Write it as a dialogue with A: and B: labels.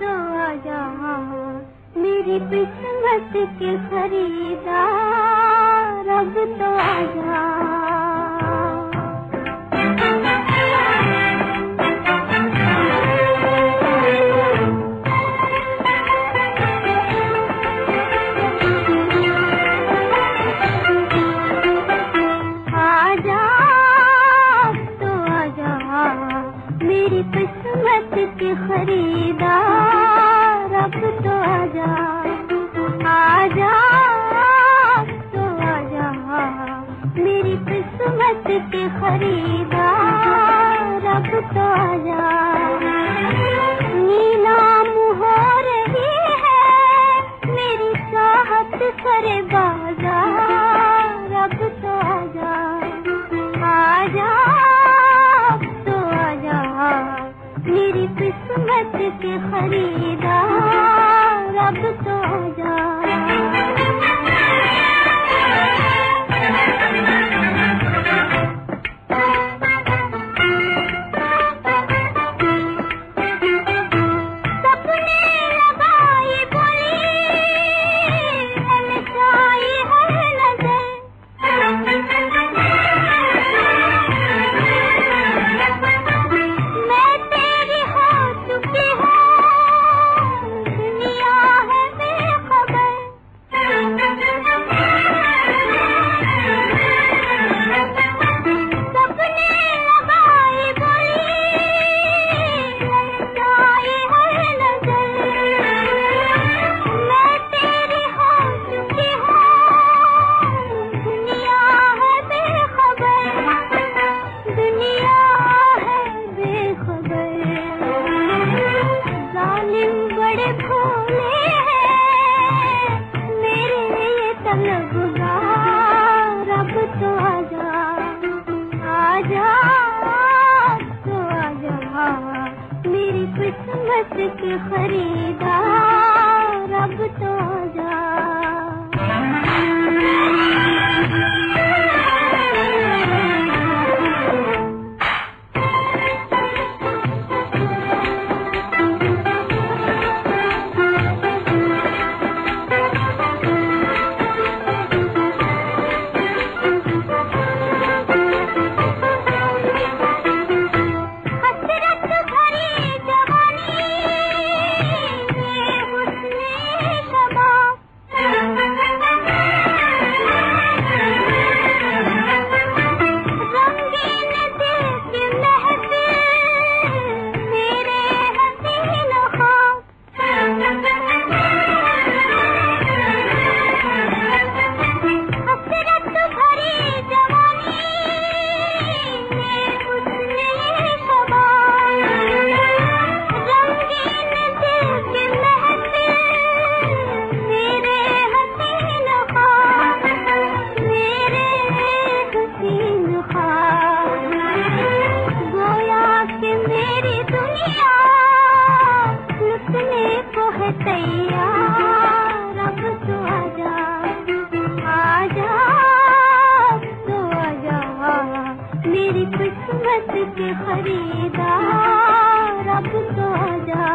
A: तो मेरी किस्मत के खरीदार अब तो आजा। मेरी किस्मत के खरीदार अब तो आजा आजा तो आजा। मेरी किस्मत के खरीदार। किस्मत के खरीदा रब तो आजा किस्मत के खरीदार रब तो आजा। के खरीदा रब तो जा